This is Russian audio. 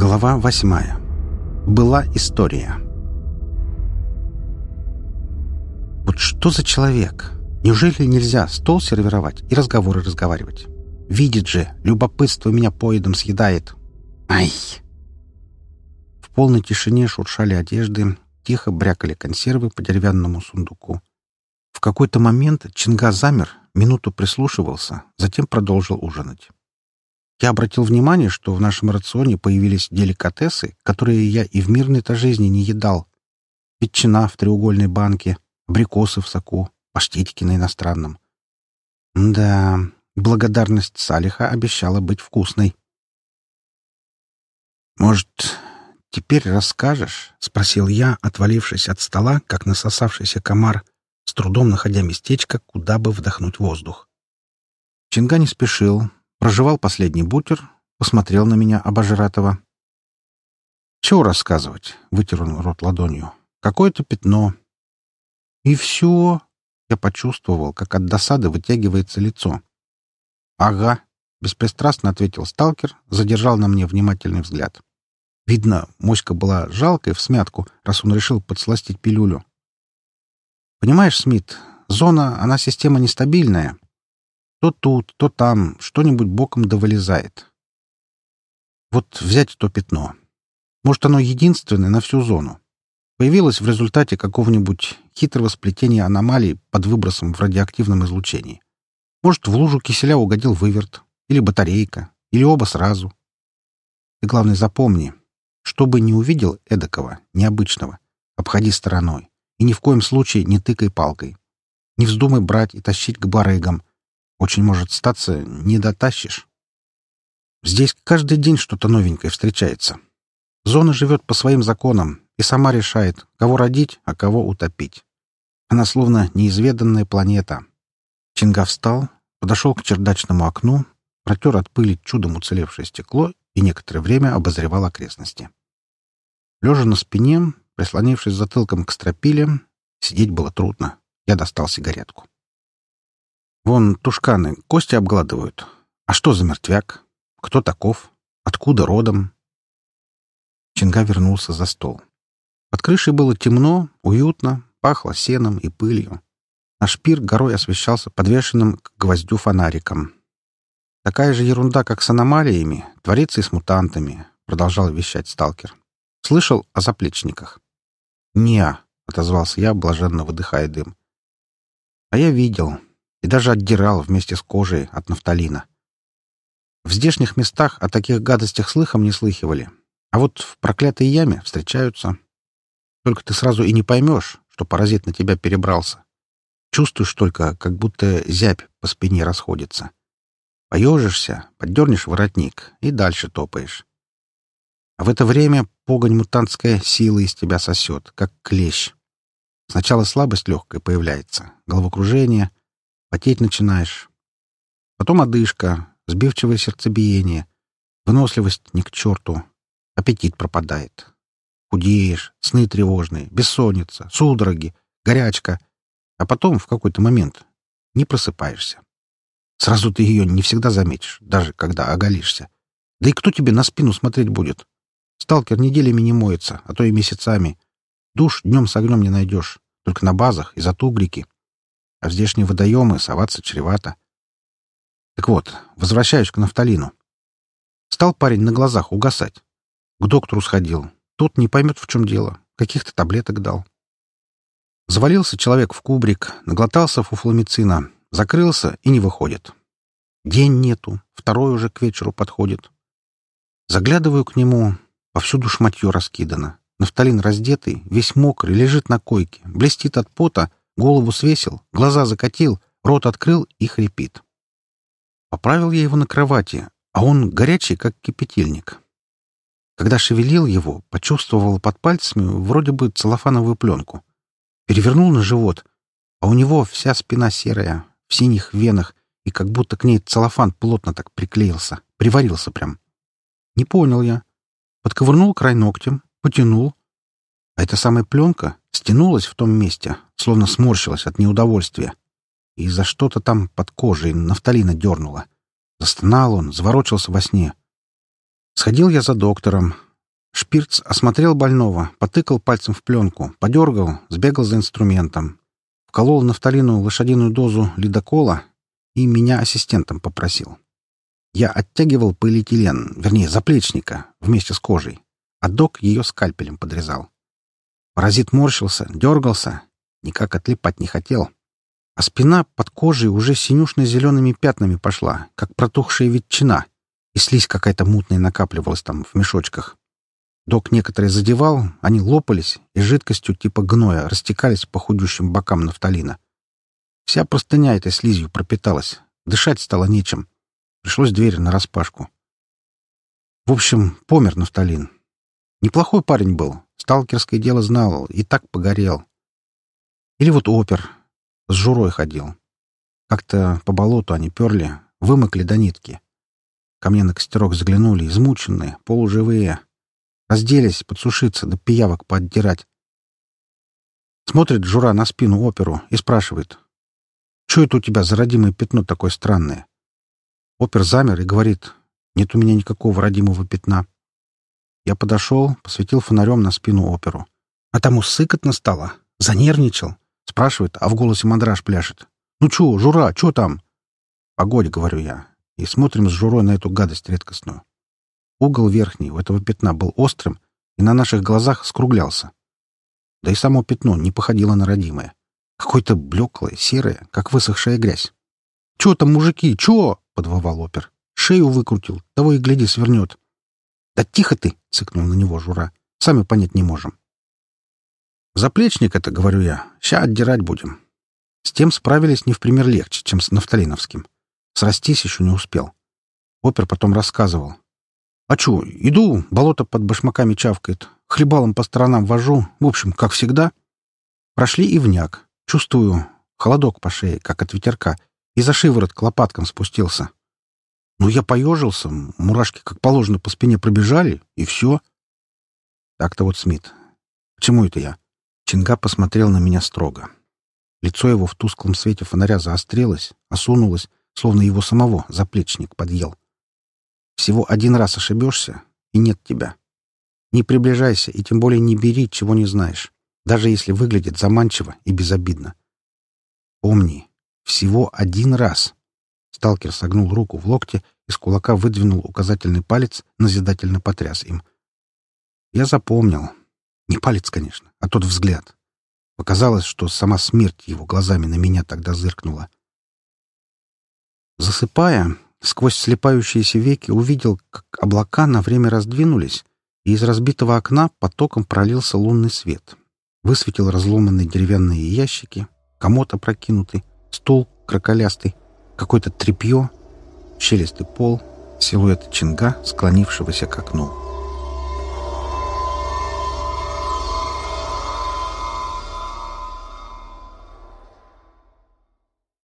Глава восьмая. Была история. Вот что за человек? Неужели нельзя стол сервировать и разговоры разговаривать? Видит же, любопытство меня поедом съедает. Ай! В полной тишине шуршали одежды, тихо брякали консервы по деревянному сундуку. В какой-то момент Чинга замер, минуту прислушивался, затем продолжил ужинать. Я обратил внимание, что в нашем рационе появились деликатесы, которые я и в мирной-то жизни не едал. Ветчина в треугольной банке, абрикосы в соку, паштетики на иностранном. Да, благодарность Салиха обещала быть вкусной. «Может, теперь расскажешь?» — спросил я, отвалившись от стола, как насосавшийся комар, с трудом находя местечко, куда бы вдохнуть воздух. Чинга не спешил, прожевал последний бутер, посмотрел на меня обожратого. «Чего рассказывать?» — вытер он рот ладонью. «Какое-то пятно». «И все?» — я почувствовал, как от досады вытягивается лицо. «Ага», — беспристрастно ответил сталкер, задержал на мне внимательный взгляд. Видно, моська была жалкой в смятку, раз он решил подсластить пилюлю. «Понимаешь, Смит, зона, она система нестабильная. То тут, то там что-нибудь боком довылезает. Вот взять то пятно. Может, оно единственное на всю зону. Появилось в результате какого-нибудь хитрого сплетения аномалий под выбросом в радиоактивном излучении. Может, в лужу киселя угодил выверт, или батарейка, или оба сразу. И главное, запомни, чтобы не увидел эдакого, необычного, обходи стороной. И ни в коем случае не тыкай палкой. Не вздумай брать и тащить к барыгам, очень может статься, не дотащишь. Здесь каждый день что-то новенькое встречается. Зона живет по своим законам и сама решает, кого родить, а кого утопить. Она словно неизведанная планета. Чинга встал, подошел к чердачному окну, протер от пыли чудом уцелевшее стекло и некоторое время обозревал окрестности. Лежа на спине, прислонившись затылком к стропиле, сидеть было трудно. Я достал сигаретку. Вон тушканы кости обгладывают. А что за мертвяк? Кто таков? Откуда родом? Чинга вернулся за стол. Под крышей было темно, уютно, пахло сеном и пылью. Наш пир горой освещался подвешенным к гвоздю фонариком. «Такая же ерунда, как с аномалиями, творится и с мутантами», — продолжал вещать сталкер. «Слышал о заплечниках?» «Не-а», отозвался я, блаженно выдыхая дым. «А я видел и даже отдирал вместе с кожей от нафталина. В здешних местах о таких гадостях слыхом не слыхивали, а вот в проклятой яме встречаются. Только ты сразу и не поймешь, что паразит на тебя перебрался. Чувствуешь только, как будто зябь по спине расходится. Поежишься, поддернешь воротник и дальше топаешь. А в это время погонь мутантская сила из тебя сосет, как клещ. Сначала слабость легкая появляется, головокружение, Потеть начинаешь. Потом одышка, сбивчивое сердцебиение, выносливость ни к черту, аппетит пропадает. Худеешь, сны тревожные, бессонница, судороги, горячка. А потом, в какой-то момент, не просыпаешься. Сразу ты ее не всегда заметишь, даже когда оголишься. Да и кто тебе на спину смотреть будет? Сталкер неделями не моется, а то и месяцами. Душ днем с огнем не найдешь, только на базах и за туглики а в здешние водоемы соваться чревато. Так вот, возвращаюсь к нафталину. Стал парень на глазах угасать. К доктору сходил. Тот не поймет, в чем дело. Каких-то таблеток дал. Завалился человек в кубрик, наглотался фуфломицина, закрылся и не выходит. День нету, второй уже к вечеру подходит. Заглядываю к нему, повсюду шматье раскидано. Нафталин раздетый, весь мокрый, лежит на койке, блестит от пота, Голову свесил, глаза закатил, рот открыл и хрипит. Поправил я его на кровати, а он горячий, как кипятильник. Когда шевелил его, почувствовал под пальцами вроде бы целлофановую пленку. Перевернул на живот, а у него вся спина серая, в синих венах, и как будто к ней целлофан плотно так приклеился, приварился прям. Не понял я. Подковырнул край ногтем, потянул. А эта самая пленка стянулась в том месте, словно сморщилась от неудовольствия. И за что-то там под кожей нафталина дернула. Застонал он, заворочился во сне. Сходил я за доктором. Шпирц осмотрел больного, потыкал пальцем в пленку, подергал, сбегал за инструментом. Вколол нафталиновую лошадиную дозу ледокола и меня ассистентом попросил. Я оттягивал полиэтилен, вернее, заплечника, вместе с кожей, а док ее скальпелем подрезал. Паразит морщился, дергался, никак отлипать не хотел. А спина под кожей уже синюшно-зелеными пятнами пошла, как протухшая ветчина, и слизь какая-то мутная накапливалась там в мешочках. Док некоторые задевал, они лопались и жидкостью типа гноя растекались по худющим бокам нафталина. Вся простыня этой слизью пропиталась, дышать стало нечем. Пришлось дверь нараспашку. В общем, помер нафталин. Неплохой парень был, сталкерское дело знал и так погорел. Или вот опер. С журой ходил. Как-то по болоту они перли, вымокли до нитки. Ко мне на костерок заглянули, измученные, полуживые. Разделись, подсушиться, да пиявок поотдирать. Смотрит Жура на спину оперу и спрашивает. «Чё это у тебя за родимое пятно такое странное?» Опер замер и говорит. «Нет у меня никакого родимого пятна». Я подошел, посветил фонарем на спину оперу. А тому сыкотно стало. Занервничал. Спрашивает, а в голосе мандраж пляшет. «Ну чё, Жура, чё там?» «Погодь», — говорю я, и смотрим с Журой на эту гадость редкостную. Угол верхний у этого пятна был острым и на наших глазах скруглялся. Да и само пятно не походило на родимое. Какое-то блеклое, серое, как высохшая грязь. «Чё там, мужики, чё?» — подвывал опер. «Шею выкрутил, того и гляди свернет». «Да тихо ты!» — цыкнул на него Жура. «Сами понять не можем». «Заплечник это, — говорю я, — ща отдирать будем». С тем справились не в пример легче, чем с нафталиновским. Срастись еще не успел. Опер потом рассказывал. «А чё, иду, болото под башмаками чавкает, хлебалом по сторонам вожу, в общем, как всегда. Прошли и вняк. Чувствую, холодок по шее, как от ветерка, и за шиворот к лопаткам спустился. Ну, я поежился, мурашки, как положено, по спине пробежали, и все. Так-то вот, Смит. Почему это я? Чинга посмотрел на меня строго. Лицо его в тусклом свете фонаря заострилось, осунулось, словно его самого заплечник подъел. Всего один раз ошибешься, и нет тебя. Не приближайся и тем более не бери, чего не знаешь, даже если выглядит заманчиво и безобидно. Помни, всего один раз. Сталкер согнул руку в локте, из кулака выдвинул указательный палец, назидательно потряс им. Я запомнил. Не палец, конечно, а тот взгляд. Показалось, что сама смерть его глазами на меня тогда зыркнула. Засыпая, сквозь слепающиеся веки увидел, как облака на время раздвинулись, и из разбитого окна потоком пролился лунный свет. Высветил разломанные деревянные ящики, комод опрокинутый, стул кроколястый, какое-то тряпье, щелистый пол, силуэт чинга, склонившегося к окну.